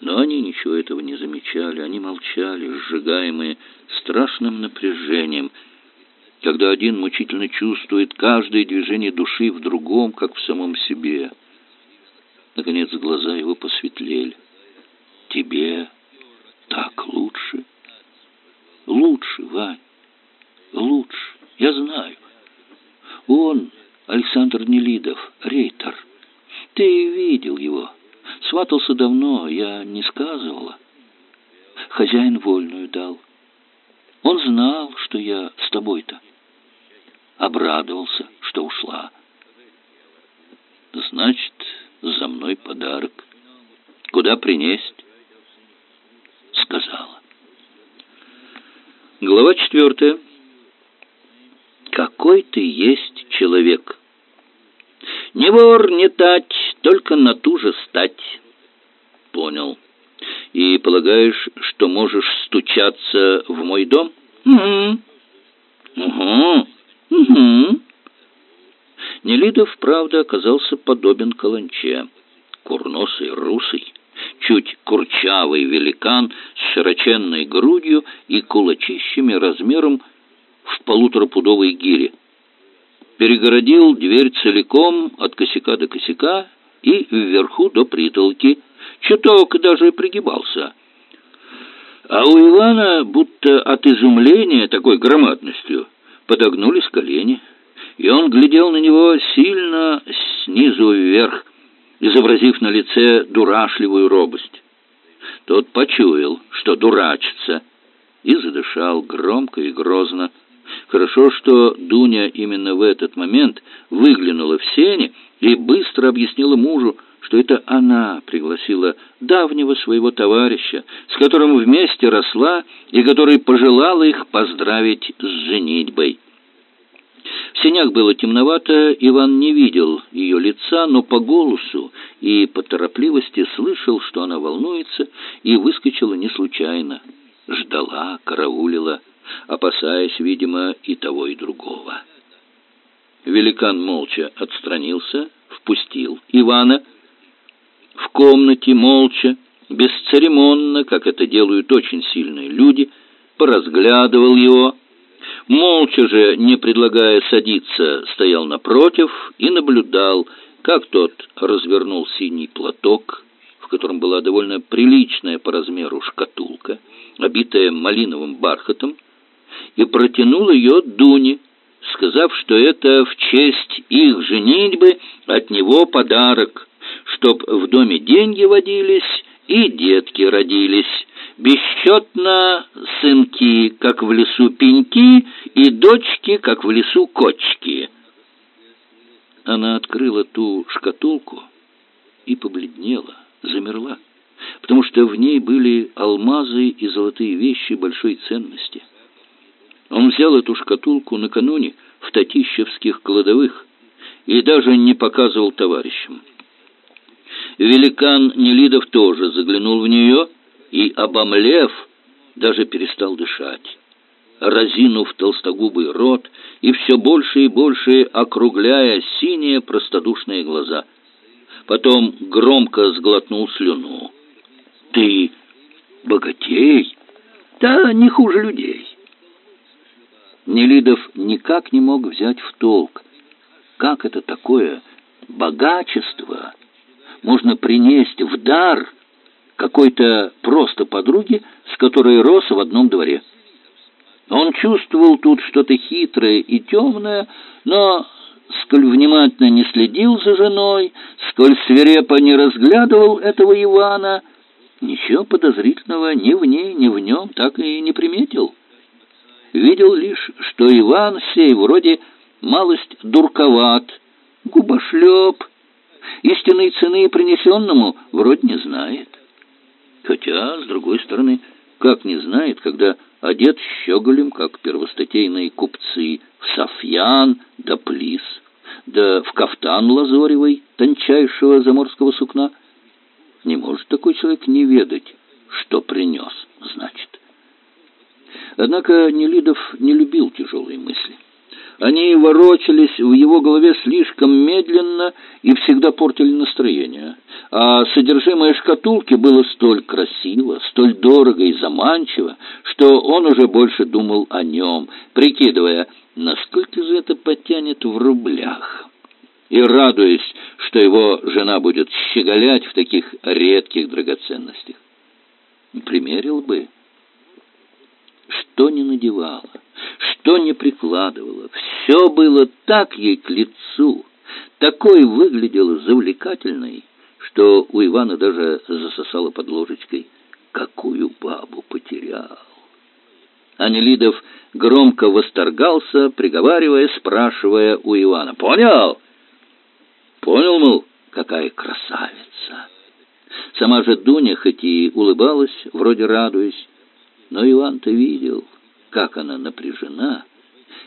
[SPEAKER 1] Но они ничего этого не замечали, они молчали, сжигаемые страшным напряжением, когда один мучительно чувствует каждое движение души в другом, как в самом себе. Наконец глаза его посветлели. «Тебе так лучше?» «Лучше, Вань, лучше, я знаю. Он, Александр Нелидов, рейтер. Ты видел его. Сватался давно, я не сказывала. Хозяин вольную дал. Он знал, что я с тобой-то. Обрадовался, что ушла. Значит, за мной подарок. Куда принесть? Сказала. Глава четвертая. Какой ты есть человек? Не вор, не тать, только на ту же стать. Понял. И полагаешь, что можешь стучаться в мой дом? Угу. Угу. Угу. Нелидов, правда, оказался подобен каланче. Курносый, русый, чуть курчавый великан с широченной грудью и кулачищами размером в полуторапудовой гире. Перегородил дверь целиком от косяка до косяка и вверху до притолки. Чуток даже пригибался. А у Ивана, будто от изумления такой громадностью, подогнулись колени, и он глядел на него сильно снизу вверх, изобразив на лице дурашливую робость. Тот почуял, что дурачится, и задышал громко и грозно. Хорошо, что Дуня именно в этот момент выглянула в сене и быстро объяснила мужу, что это она пригласила давнего своего товарища, с которым вместе росла и который пожелала их поздравить с женитьбой. В сенях было темновато, Иван не видел ее лица, но по голосу и по торопливости слышал, что она волнуется, и выскочила не случайно. Ждала, караулила, опасаясь, видимо, и того, и другого. Великан молча отстранился, впустил Ивана. В комнате молча, бесцеремонно, как это делают очень сильные люди, поразглядывал его, Молча же, не предлагая садиться, стоял напротив и наблюдал, как тот развернул синий платок, в котором была довольно приличная по размеру шкатулка, обитая малиновым бархатом, и протянул ее Дуне, сказав, что это в честь их женитьбы от него подарок, чтоб в доме деньги водились и детки родились, бесчетно сынки, как в лесу пеньки, и дочки, как в лесу кочки. Она открыла ту шкатулку и побледнела, замерла, потому что в ней были алмазы и золотые вещи большой ценности. Он взял эту шкатулку накануне в Татищевских кладовых и даже не показывал товарищам. Великан Нелидов тоже заглянул в нее и, обомлев, даже перестал дышать. Разинув толстогубый рот и все больше и больше округляя синие простодушные глаза. Потом громко сглотнул слюну. «Ты богатей? Да не хуже людей». Нелидов никак не мог взять в толк, как это такое богачество можно принести в дар какой-то просто подруге, с которой рос в одном дворе. Он чувствовал тут что-то хитрое и темное, но, сколь внимательно не следил за женой, сколь свирепо не разглядывал этого Ивана, ничего подозрительного ни в ней, ни в нем так и не приметил. Видел лишь, что Иван сей вроде малость дурковат, губошлеп, истинной цены принесенному вроде не знает. Хотя, с другой стороны, как не знает, когда одет щеголем, как первостатейные купцы, в софьян да плис, да в кафтан лазоревый, тончайшего заморского сукна. Не может такой человек не ведать, что принес, значит. Однако Нелидов не любил тяжелые мысли. Они ворочались в его голове слишком медленно и всегда портили настроение. А содержимое шкатулки было столь красиво, столь дорого и заманчиво, что он уже больше думал о нем, прикидывая, насколько же это потянет в рублях. И радуясь, что его жена будет щеголять в таких редких драгоценностях. Примерил бы, что не надевала что не прикладывала. Все было так ей к лицу, такой выглядела завлекательной, что у Ивана даже засосало под ложечкой. Какую бабу потерял! Анелидов громко восторгался, приговаривая, спрашивая у Ивана. «Понял?» «Понял, мол, какая красавица!» Сама же Дуня хоть и улыбалась, вроде радуясь, но Иван-то видел — как она напряжена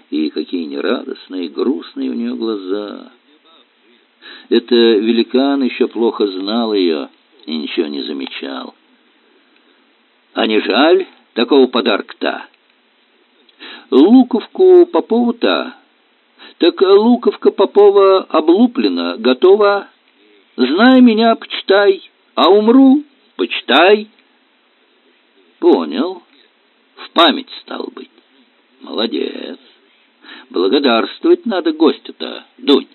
[SPEAKER 1] и какие нерадостные, грустные у нее глаза. Это великан еще плохо знал ее и ничего не замечал. А не жаль такого подарка-то? Луковку Попову-то? Так Луковка Попова облуплена, готова. Знай меня, почитай, а умру, почитай. Понял память, стал быть. Молодец. Благодарствовать надо гостя-то, Дунь.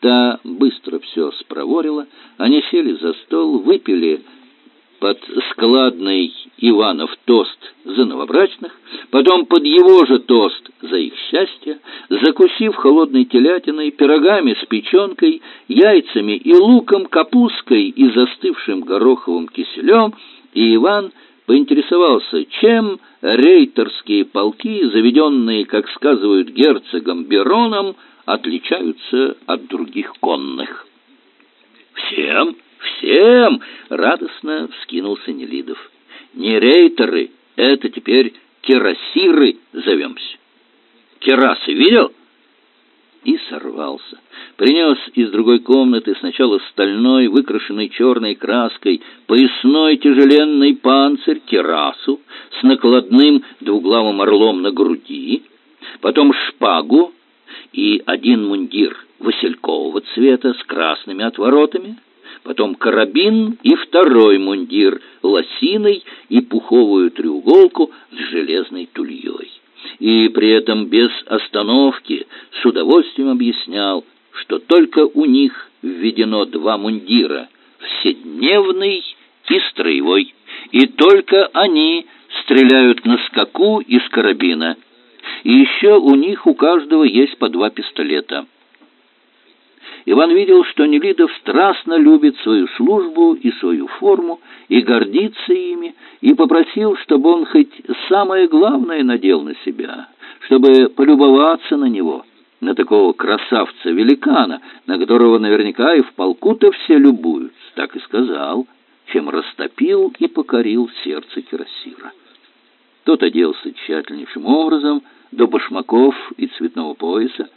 [SPEAKER 1] Та быстро все спроворила. Они сели за стол, выпили под складный Иванов тост за новобрачных, потом под его же тост за их счастье, закусив холодной телятиной, пирогами с печенкой, яйцами и луком, капусткой и застывшим гороховым киселем, и Иван поинтересовался, чем рейтерские полки, заведенные, как сказывают, герцогом Бероном, отличаются от других конных. «Всем, всем!» — радостно вскинулся Нелидов. «Не рейтеры, это теперь кирасиры зовемся. Керасы видел?» И сорвался. Принес из другой комнаты сначала стальной, выкрашенный черной краской, поясной тяжеленный панцирь, террасу с накладным двуглавым орлом на груди, потом шпагу и один мундир василькового цвета с красными отворотами, потом карабин и второй мундир лосиной и пуховую треуголку с железной тульей и при этом без остановки с удовольствием объяснял, что только у них введено два мундира — вседневный и строевой, и только они стреляют на скаку из карабина. И еще у них у каждого есть по два пистолета — Иван видел, что Нелидов страстно любит свою службу и свою форму, и гордится ими, и попросил, чтобы он хоть самое главное надел на себя, чтобы полюбоваться на него, на такого красавца-великана, на которого наверняка и в полку-то все любуются, так и сказал, чем растопил и покорил сердце Кирасира. Тот оделся тщательнейшим образом, до башмаков и цветного пояса,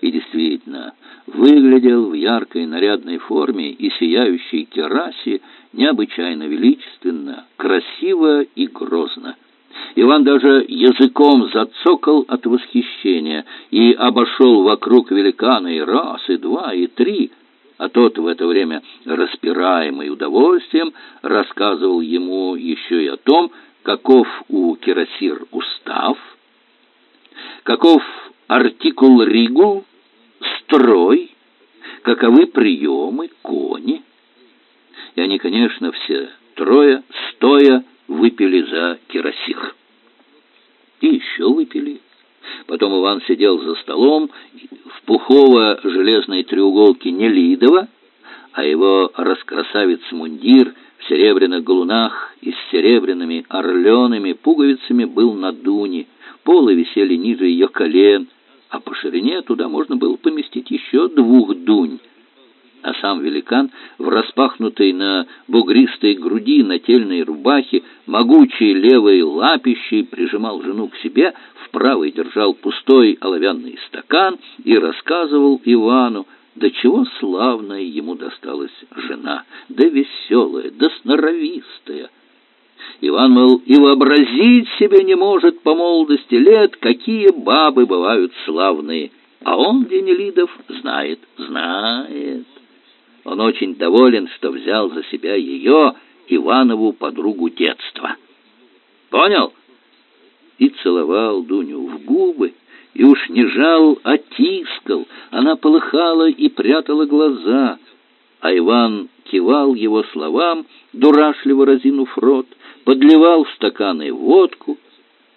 [SPEAKER 1] и действительно выглядел в яркой нарядной форме и сияющей керасе необычайно величественно, красиво и грозно. Иван даже языком зацокал от восхищения и обошел вокруг великана и раз, и два, и три, а тот в это время, распираемый удовольствием, рассказывал ему еще и о том, каков у Кирасир устав, каков артикул Ригу, строй, каковы приемы, кони. И они, конечно, все трое, стоя, выпили за кирасих. И еще выпили. Потом Иван сидел за столом в пухово-железной треуголке Нелидова, а его раскрасавец-мундир в серебряных галунах и с серебряными орлеными пуговицами был на дуне, полы висели ниже ее колен, а по ширине туда можно было поместить еще двух дунь. А сам великан в распахнутой на бугристой груди нательной рубахе, могучей левой лапищей прижимал жену к себе, в правой держал пустой оловянный стакан и рассказывал Ивану, до чего славная ему досталась жена, да веселая, да сноровистая. Иван, мол, и вообразить себе не может по молодости лет, какие бабы бывают славные. А он, Денелидов, знает, знает. Он очень доволен, что взял за себя ее, Иванову, подругу детства. Понял? И целовал Дуню в губы, и уж не жал, а тискал. Она полыхала и прятала глаза, а Иван кивал его словам, дурашливо разинув рот, подливал в стаканы водку.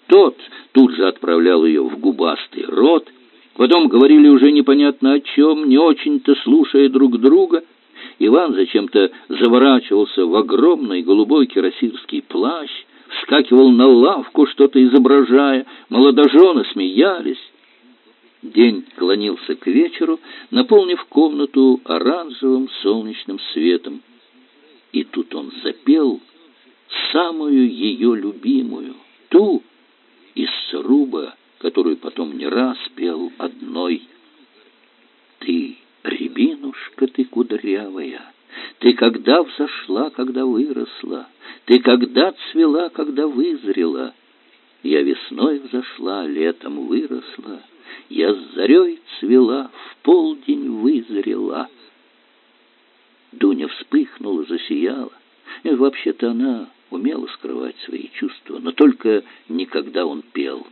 [SPEAKER 1] Тот тут же отправлял ее в губастый рот. Потом говорили уже непонятно о чем, не очень-то слушая друг друга. Иван зачем-то заворачивался в огромный голубой кирасирский плащ, вскакивал на лавку, что-то изображая. Молодожены смеялись. День клонился к вечеру, наполнив комнату оранжевым солнечным светом. И тут он запел самую ее любимую, ту из сруба, которую потом не раз пел одной. Ты, рябинушка ты кудрявая, ты когда взошла, когда выросла, ты когда цвела, когда вызрела. Я весной взошла, летом выросла, я с зарей цвела, в полдень вызрела. Дуня вспыхнула, засияла. И вообще-то она умела скрывать свои чувства, но только никогда он пел.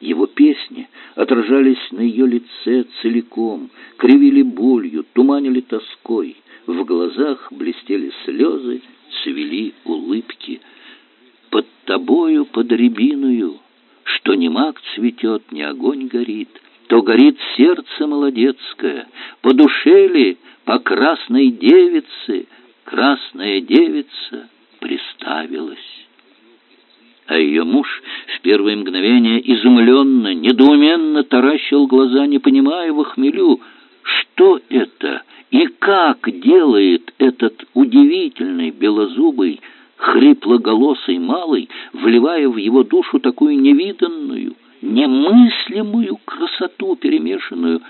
[SPEAKER 1] Его песни отражались на ее лице целиком, кривили болью, туманили тоской. В глазах блестели слезы, цвели улыбки. Под тобою, под рябиною, что ни мак цветет, ни огонь горит, то горит сердце молодецкое, по душе ли, по красной девице, красная девица приставилась. А ее муж в первое мгновение изумленно, недоуменно таращил глаза, не понимая в хмелю, что это и как делает этот удивительный белозубый, хриплоголосый малый, вливая в его душу такую невиданную, немыслимую красоту, перемешанную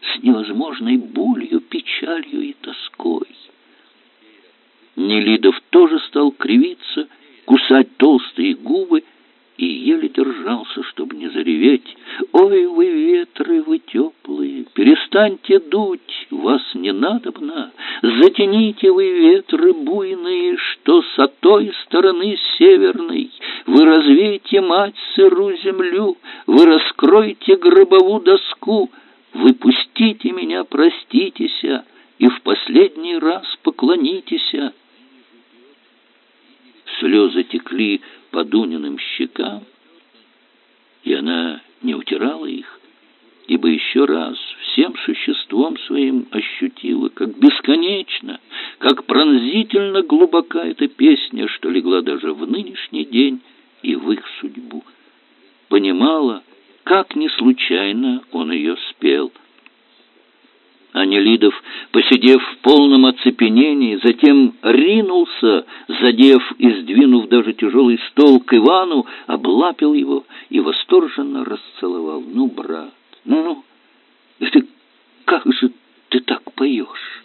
[SPEAKER 1] с невозможной болью, печалью и тоской. Нелидов тоже стал кривиться, кусать толстые губы и еле держался, чтобы не зареветь. «Ой, вы ветры, вы теплые, перестаньте дуть, вас не надобно, затяните вы ветры буйные, что с той стороны северной, вы развейте, мать, сыру землю, вы раскройте гробову доску, вы пустите меня, проститеся, и в последний раз поклонитеся» слезы текли по Дуниным щекам, и она не утирала их, ибо еще раз всем существом своим ощутила, как бесконечно, как пронзительно глубока эта песня, что легла даже в нынешний день и в их судьбу. Понимала, как не случайно он ее спел — а Нелидов, посидев в полном оцепенении, затем ринулся, задев и сдвинув даже тяжелый стол к Ивану, облапил его и восторженно расцеловал. «Ну, брат, ну, ну, ты как же ты так поешь?»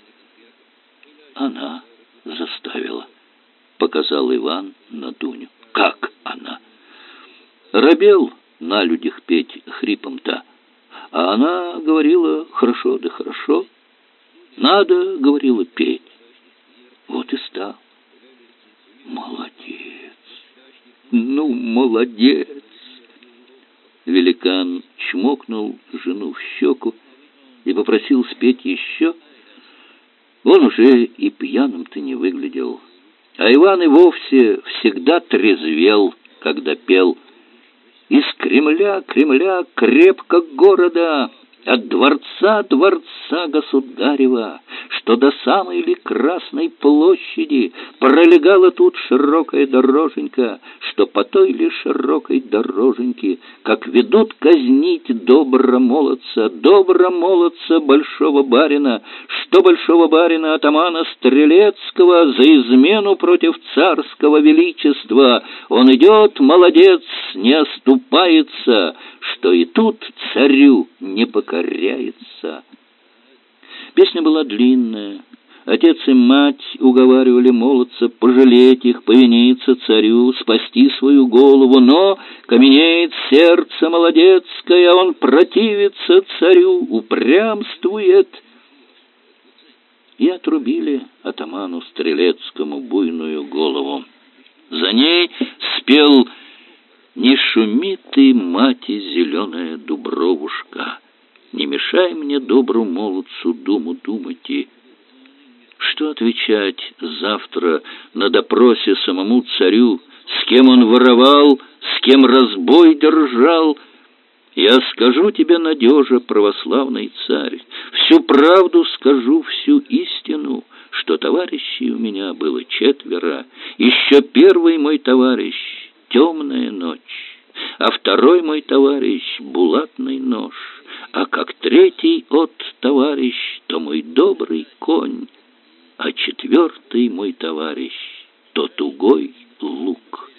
[SPEAKER 1] «Она заставила», — показал Иван на Дуню. «Как она?» «Рабел на людях петь хрипом-то». А она говорила, хорошо, да хорошо. Надо, говорила, петь. Вот и стал. Молодец. Ну, молодец. Чмокнул жену в щеку и попросил спеть еще, Он уже и пьяным-то не выглядел. А Иван и вовсе всегда трезвел, когда пел. Из Кремля, Кремля, крепко города, от дворца, дворца государева, что до самой ли Красной площади пролегала тут широкая дороженька, что по той ли широкой дороженьке, как ведут казнить добра молодца, добра молодца большого барина, что большого барина атамана Стрелецкого за измену против царского величества. Он идет, молодец, не оступается, что и тут царю не покоряется. Песня была длинная. Отец и мать уговаривали молодца пожалеть их, повиниться царю, спасти свою голову, но каменеет сердце молодецкое, он противится царю, упрямствует. И отрубили атаману Стрелецкому буйную голову. За ней спел «Не шуми ты, мати, зеленая дубровушка, не мешай мне, добру молодцу, думу думать». Что отвечать завтра на допросе самому царю, с кем он воровал, с кем разбой держал? Я скажу тебе, надежа, православный царь, всю правду скажу, всю истину, что товарищей у меня было четверо. Еще первый мой товарищ — темная ночь, а второй мой товарищ — булатный нож, а как третий от товарищ, то мой добрый конь — а четвертый мой товарищ, то тугой лук.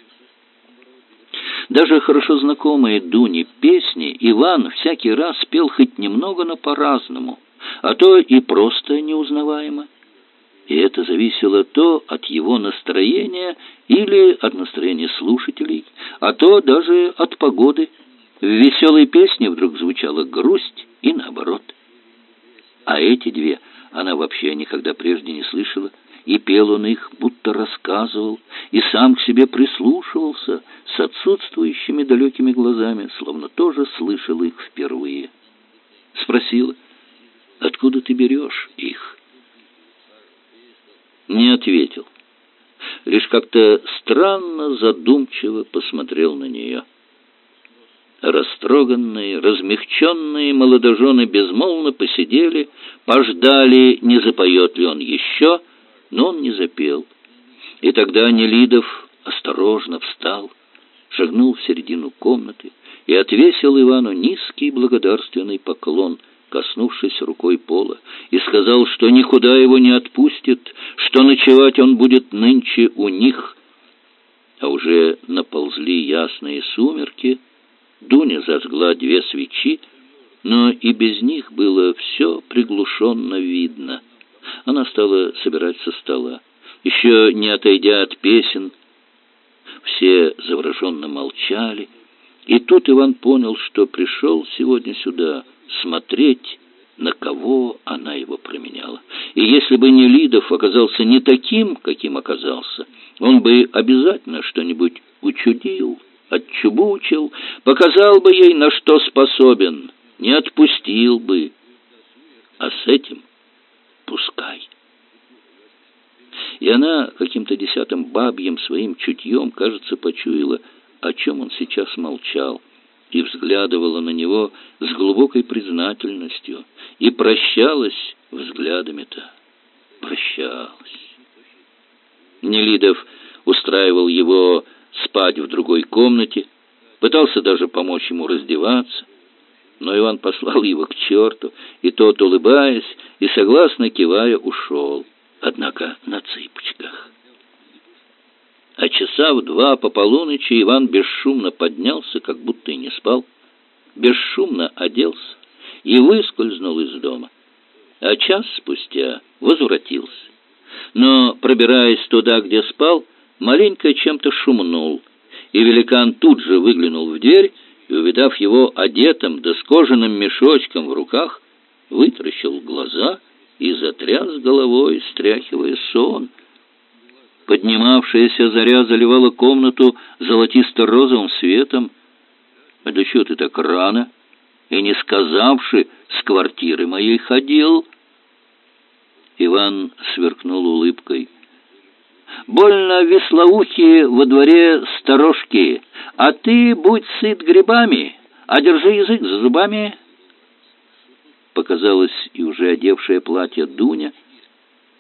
[SPEAKER 1] Даже хорошо знакомые Дуне песни Иван всякий раз пел хоть немного, но по-разному, а то и просто неузнаваемо. И это зависело то от его настроения или от настроения слушателей, а то даже от погоды. В веселой песне вдруг звучала грусть и наоборот. А эти две – она вообще никогда прежде не слышала, и пел он их, будто рассказывал, и сам к себе прислушивался с отсутствующими далекими глазами, словно тоже слышал их впервые. Спросила, откуда ты берешь их? Не ответил, лишь как-то странно задумчиво посмотрел на нее. Растроганные, размягченные молодожены безмолвно посидели, пождали, не запоет ли он еще, но он не запел. И тогда Нелидов осторожно встал, шагнул в середину комнаты и отвесил Ивану низкий благодарственный поклон, коснувшись рукой пола, и сказал, что никуда его не отпустит, что ночевать он будет нынче у них. А уже наползли ясные сумерки, Дуня зажгла две свечи, но и без них было все приглушенно видно. Она стала собирать со стола. Еще не отойдя от песен, все завороженно молчали. И тут Иван понял, что пришел сегодня сюда смотреть, на кого она его променяла. И если бы не Лидов оказался не таким, каким оказался, он бы обязательно что-нибудь учудил отчубучил, показал бы ей, на что способен, не отпустил бы. А с этим пускай. И она каким-то десятым бабьем своим чутьем, кажется, почуяла, о чем он сейчас молчал, и взглядывала на него с глубокой признательностью, и прощалась взглядами-то, прощалась. Нелидов устраивал его спать в другой комнате, пытался даже помочь ему раздеваться. Но Иван послал его к черту, и тот, улыбаясь и согласно кивая, ушел, однако на цыпочках. А часа в два по полуночи Иван бесшумно поднялся, как будто и не спал, бесшумно оделся и выскользнул из дома. А час спустя возвратился. Но, пробираясь туда, где спал, маленько чем-то шумнул, и великан тут же выглянул в дверь и, увидав его одетым да с мешочком в руках, вытращил глаза и затряс головой, стряхивая сон. Поднимавшаяся заря заливала комнату золотисто-розовым светом. «А да что ты так рано?» И не сказавши, с квартиры моей ходил. Иван сверкнул улыбкой. «Больно веслоухи во дворе сторожки, а ты будь сыт грибами, а держи язык за зубами». Показалось и уже одевшее платье Дуня.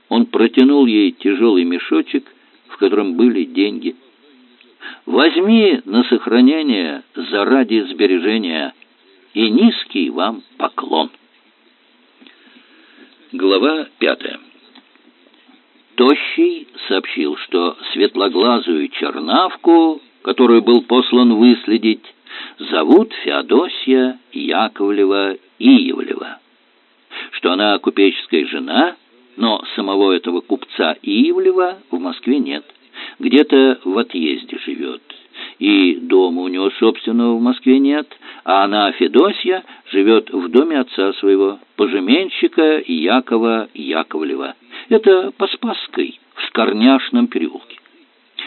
[SPEAKER 1] Он протянул ей тяжелый мешочек, в котором были деньги. «Возьми на сохранение заради сбережения, и низкий вам поклон». Глава пятая. Тощий сообщил, что светлоглазую чернавку, которую был послан выследить, зовут Феодосия Яковлева Иевлева, что она купеческая жена, но самого этого купца Иевлева в Москве нет, где-то в отъезде живет, и дома у него собственного в Москве нет, а она, Федосья, живет в доме отца своего, пожеменщика Якова Яковлева. Это по Спасской, в Скорняшном переулке.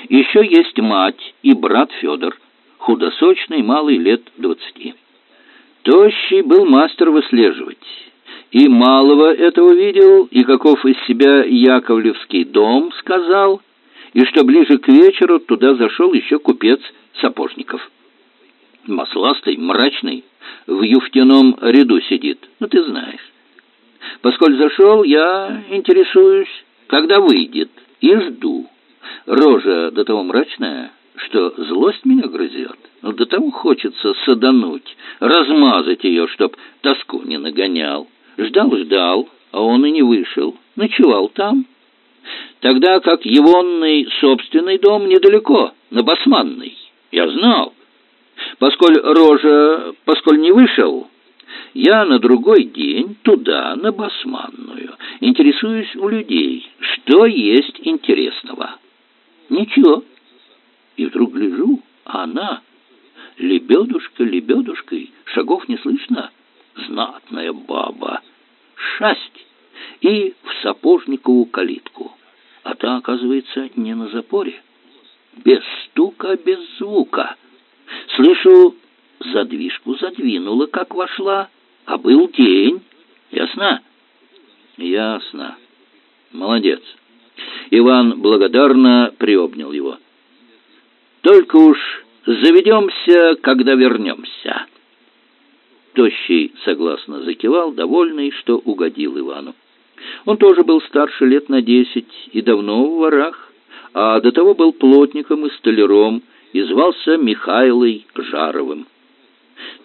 [SPEAKER 1] Еще есть мать и брат Федор, худосочный, малый, лет двадцати. Тощий был мастер выслеживать. И малого этого видел, и каков из себя Яковлевский дом сказал, и что ближе к вечеру туда зашел еще купец Сапожников. Масластый, мрачный, в юфтяном ряду сидит, ну ты знаешь. Поскольку зашел, я интересуюсь, когда выйдет, и жду. Рожа до того мрачная, что злость меня грызет. Но до того хочется садануть, размазать ее, чтоб тоску не нагонял. Ждал-ждал, а он и не вышел. Ночевал там. Тогда как егонный собственный дом недалеко, на Басманной. Я знал. Поскольку Рожа, поскольку не вышел, я на другой день туда, на Басманную, интересуюсь у людей, что есть интересного. Ничего. И вдруг гляжу, а она, лебедушка лебедушкой, шагов не слышно, знатная баба, шасть и в сапожникову калитку. А та, оказывается, не на запоре. Без стука, без звука. Слышу, задвижку задвинула, как вошла, а был день. Ясно? Ясно. Молодец. Иван благодарно приобнял его. Только уж заведемся, когда вернемся. Тощий согласно закивал, довольный, что угодил Ивану. Он тоже был старше лет на десять и давно в ворах, а до того был плотником и столяром, и звался Михайлой Жаровым.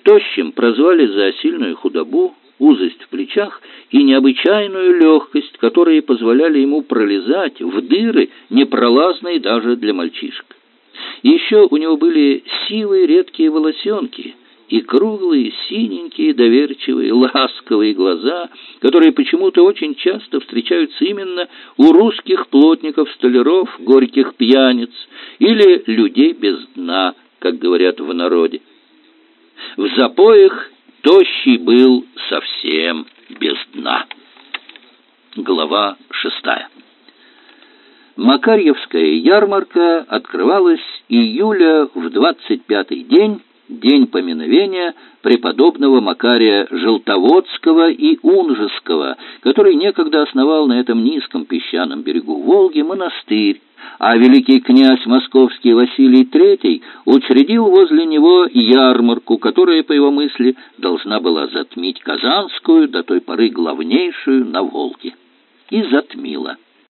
[SPEAKER 1] Тощим прозвали за сильную худобу, узость в плечах и необычайную легкость, которые позволяли ему пролезать в дыры, непролазные даже для мальчишек. Еще у него были сивые редкие волосенки и круглые, синенькие, доверчивые, ласковые глаза, которые почему-то очень часто встречаются именно у русских плотников-столяров, горьких пьяниц или людей без дна, как говорят в народе. В запоях тощий был совсем без дна. Глава шестая. Макарьевская ярмарка открывалась июля в двадцать пятый день, день поминовения преподобного Макария Желтоводского и Унжеского, который некогда основал на этом низком песчаном берегу Волги монастырь, а великий князь московский Василий III учредил возле него ярмарку, которая, по его мысли, должна была затмить Казанскую, до той поры главнейшую на Волге. И затмила.